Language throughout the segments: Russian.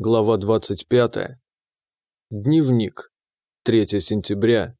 Глава 25. Дневник. 3 сентября.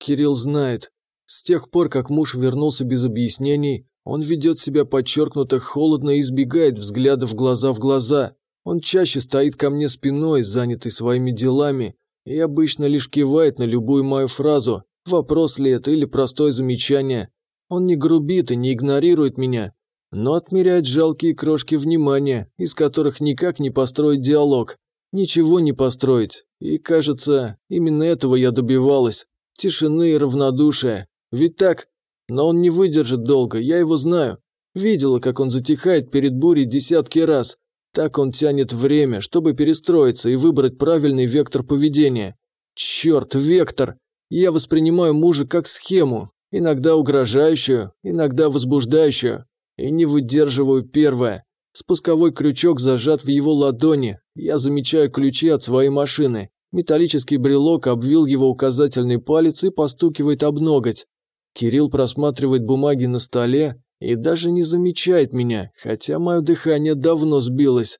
Кирилл знает. С тех пор, как муж вернулся без объяснений, он ведет себя подчеркнуто холодно и избегает взглядов глаза в глаза. Он чаще стоит ко мне спиной, занятый своими делами, и обычно лишь кивает на любую мою фразу, вопрос ли это или простое замечание. Он не грубит и не игнорирует меня, но отмеряет жалкие крошки внимания, из которых никак не построить диалог. Ничего не построить. И, кажется, именно этого я добивалась. Тишины и равнодушия. Ведь так? Но он не выдержит долго, я его знаю. Видела, как он затихает перед бурей десятки раз. Так он тянет время, чтобы перестроиться и выбрать правильный вектор поведения. Черт, вектор! Я воспринимаю мужа как схему, иногда угрожающую, иногда возбуждающую. И не выдерживаю первое. Спусковой крючок зажат в его ладони. Я замечаю ключи от своей машины. Металлический брелок обвил его указательный палец и постукивает об ноготь. Кирилл просматривает бумаги на столе и даже не замечает меня, хотя мое дыхание давно сбилось.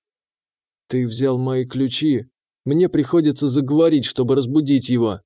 «Ты взял мои ключи. Мне приходится заговорить, чтобы разбудить его.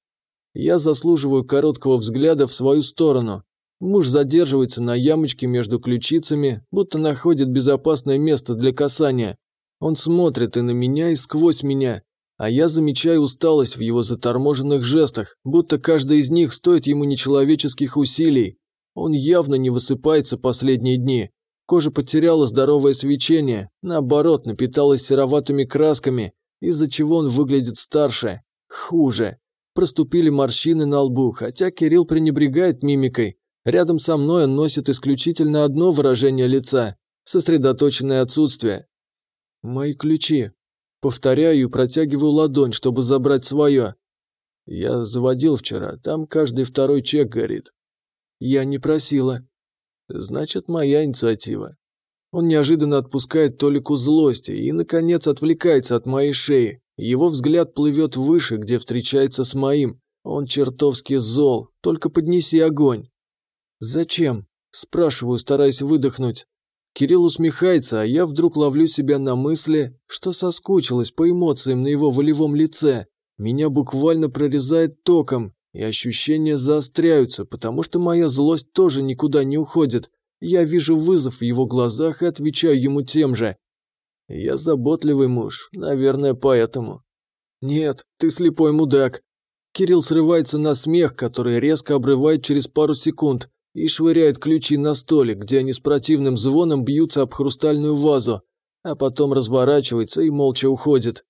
Я заслуживаю короткого взгляда в свою сторону. Муж задерживается на ямочке между ключицами, будто находит безопасное место для касания. Он смотрит и на меня, и сквозь меня, а я замечаю усталость в его заторможенных жестах, будто каждый из них стоит ему нечеловеческих усилий. Он явно не высыпается последние дни. Кожа потеряла здоровое свечение, наоборот, напиталась сероватыми красками, из-за чего он выглядит старше. Хуже. Проступили морщины на лбу, хотя Кирилл пренебрегает мимикой, Рядом со мной он носит исключительно одно выражение лица – сосредоточенное отсутствие. Мои ключи. Повторяю и протягиваю ладонь, чтобы забрать свое. Я заводил вчера, там каждый второй чек горит. Я не просила. Значит, моя инициатива. Он неожиданно отпускает Толику злости и, наконец, отвлекается от моей шеи. Его взгляд плывет выше, где встречается с моим. Он чертовски зол, только поднеси огонь. «Зачем?» – спрашиваю, стараясь выдохнуть. Кирилл усмехается, а я вдруг ловлю себя на мысли, что соскучилась по эмоциям на его волевом лице. Меня буквально прорезает током, и ощущения заостряются, потому что моя злость тоже никуда не уходит. Я вижу вызов в его глазах и отвечаю ему тем же. Я заботливый муж, наверное, поэтому. Нет, ты слепой мудак. Кирилл срывается на смех, который резко обрывает через пару секунд и швыряет ключи на столик, где они с противным звоном бьются об хрустальную вазу, а потом разворачивается и молча уходит.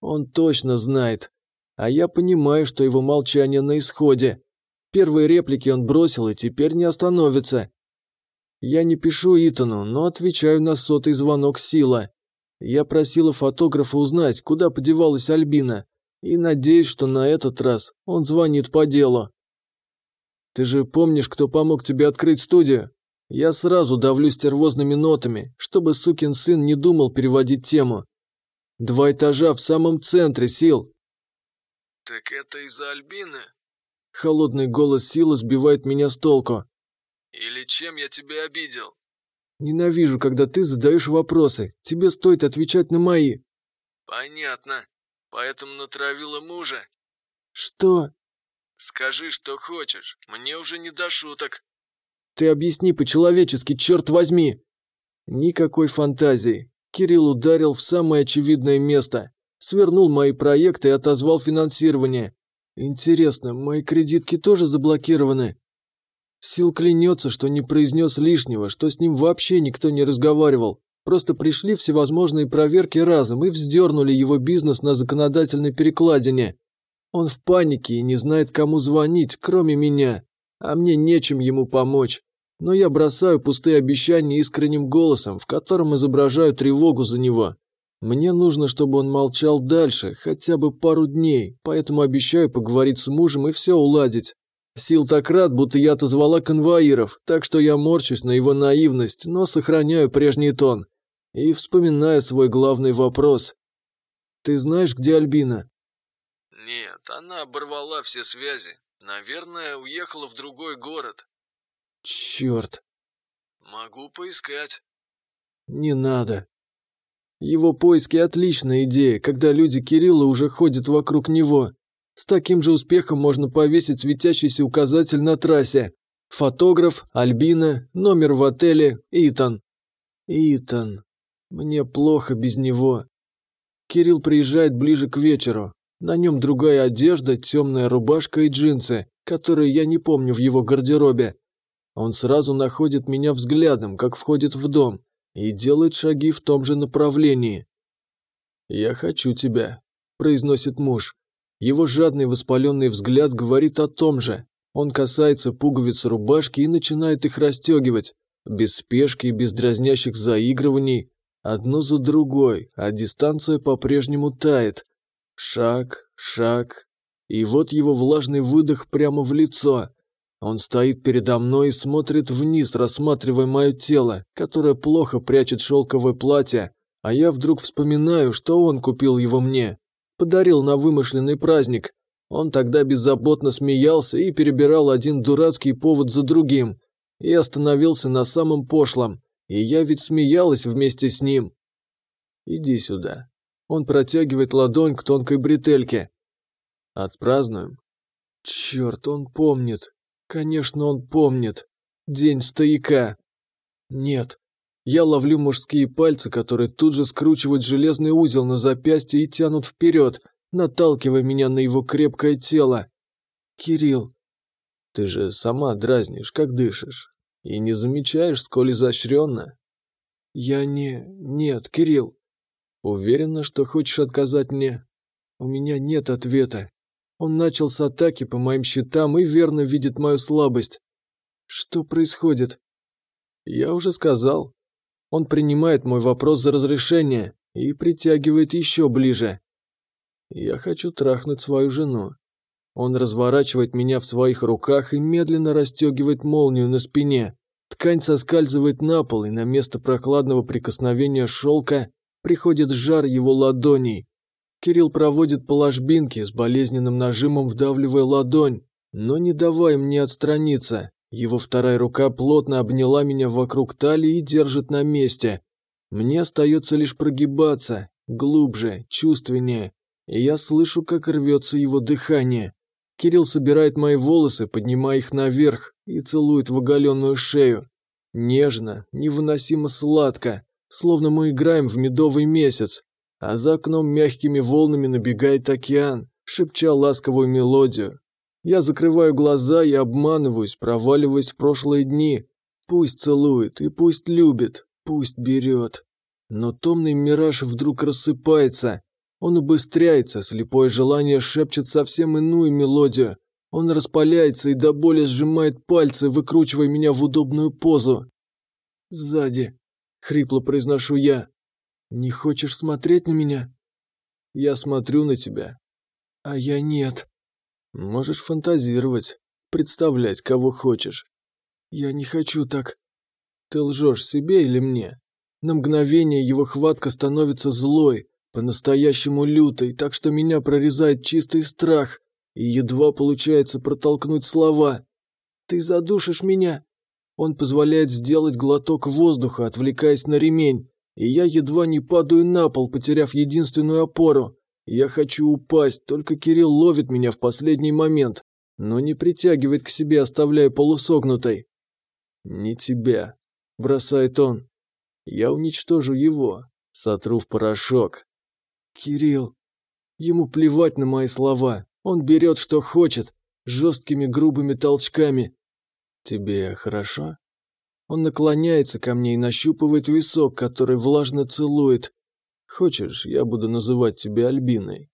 Он точно знает. А я понимаю, что его молчание на исходе. Первые реплики он бросил и теперь не остановится. Я не пишу Итану, но отвечаю на сотый звонок Сила. Я просила фотографа узнать, куда подевалась Альбина, и надеюсь, что на этот раз он звонит по делу. Ты же помнишь, кто помог тебе открыть студию? Я сразу давлю стервозными нотами, чтобы сукин сын не думал переводить тему. Два этажа в самом центре, Сил. Так это из-за Альбины? Холодный голос Сила сбивает меня с толку. Или чем я тебя обидел? Ненавижу, когда ты задаешь вопросы. Тебе стоит отвечать на мои. Понятно. Поэтому натравила мужа. Что? Скажи, что хочешь, мне уже не до шуток. Ты объясни по-человечески, черт возьми. Никакой фантазии. Кирилл ударил в самое очевидное место. Свернул мои проекты и отозвал финансирование. Интересно, мои кредитки тоже заблокированы? Сил клянется, что не произнес лишнего, что с ним вообще никто не разговаривал. Просто пришли всевозможные проверки разом и вздернули его бизнес на законодательной перекладине. Он в панике и не знает, кому звонить, кроме меня, а мне нечем ему помочь. Но я бросаю пустые обещания искренним голосом, в котором изображаю тревогу за него. Мне нужно, чтобы он молчал дальше, хотя бы пару дней, поэтому обещаю поговорить с мужем и все уладить. Сил так рад, будто я отозвала конвоиров, так что я морчусь на его наивность, но сохраняю прежний тон. И вспоминаю свой главный вопрос. «Ты знаешь, где Альбина?» Нет, она оборвала все связи. Наверное, уехала в другой город. Черт. Могу поискать. Не надо. Его поиски – отличная идея, когда люди Кирилла уже ходят вокруг него. С таким же успехом можно повесить светящийся указатель на трассе. Фотограф, Альбина, номер в отеле, Итан. Итан. Мне плохо без него. Кирилл приезжает ближе к вечеру. На нем другая одежда, темная рубашка и джинсы, которые я не помню в его гардеробе. Он сразу находит меня взглядом, как входит в дом, и делает шаги в том же направлении. «Я хочу тебя», – произносит муж. Его жадный воспаленный взгляд говорит о том же. Он касается пуговиц рубашки и начинает их расстегивать, без спешки и без дразнящих заигрываний, одно за другой, а дистанция по-прежнему тает. Шаг, шаг, и вот его влажный выдох прямо в лицо. Он стоит передо мной и смотрит вниз, рассматривая мое тело, которое плохо прячет шелковое платье, а я вдруг вспоминаю, что он купил его мне. Подарил на вымышленный праздник. Он тогда беззаботно смеялся и перебирал один дурацкий повод за другим. И остановился на самом пошлом. И я ведь смеялась вместе с ним. Иди сюда. Он протягивает ладонь к тонкой бретельке. Отпразднуем. Черт, он помнит. Конечно, он помнит. День стояка. Нет. Я ловлю мужские пальцы, которые тут же скручивают железный узел на запястье и тянут вперед, наталкивая меня на его крепкое тело. Кирилл. Ты же сама дразнишь, как дышишь. И не замечаешь, сколь изощренно. Я не... Нет, Кирилл. Уверена, что хочешь отказать мне? У меня нет ответа. Он начал с атаки по моим щитам и верно видит мою слабость. Что происходит? Я уже сказал. Он принимает мой вопрос за разрешение и притягивает еще ближе. Я хочу трахнуть свою жену. Он разворачивает меня в своих руках и медленно расстегивает молнию на спине. Ткань соскальзывает на пол, и на место прохладного прикосновения шелка приходит жар его ладоней. Кирилл проводит по ложбинке, с болезненным нажимом вдавливая ладонь, но не давая мне отстраниться. Его вторая рука плотно обняла меня вокруг талии и держит на месте. Мне остается лишь прогибаться, глубже, чувственнее, и я слышу, как рвется его дыхание. Кирилл собирает мои волосы, поднимая их наверх, и целует в оголенную шею. Нежно, невыносимо сладко, словно мы играем в медовый месяц а за окном мягкими волнами набегает океан, шепча ласковую мелодию. Я закрываю глаза и обманываюсь, проваливаясь в прошлые дни. Пусть целует и пусть любит, пусть берет. Но томный мираж вдруг рассыпается. Он убыстряется, слепое желание шепчет совсем иную мелодию. Он распаляется и до боли сжимает пальцы, выкручивая меня в удобную позу. «Сзади», — хрипло произношу я. Не хочешь смотреть на меня? Я смотрю на тебя. А я нет. Можешь фантазировать, представлять, кого хочешь. Я не хочу так. Ты лжешь себе или мне? На мгновение его хватка становится злой, по-настоящему лютой, так что меня прорезает чистый страх, и едва получается протолкнуть слова. «Ты задушишь меня!» Он позволяет сделать глоток воздуха, отвлекаясь на ремень, и я едва не падаю на пол, потеряв единственную опору. Я хочу упасть, только Кирилл ловит меня в последний момент, но не притягивает к себе, оставляя полусогнутой. «Не тебя», – бросает он. «Я уничтожу его, сотру в порошок». «Кирилл». Ему плевать на мои слова. Он берет, что хочет, жесткими грубыми толчками. «Тебе хорошо?» Он наклоняется ко мне и нащупывает висок, который влажно целует. Хочешь, я буду называть тебя Альбиной?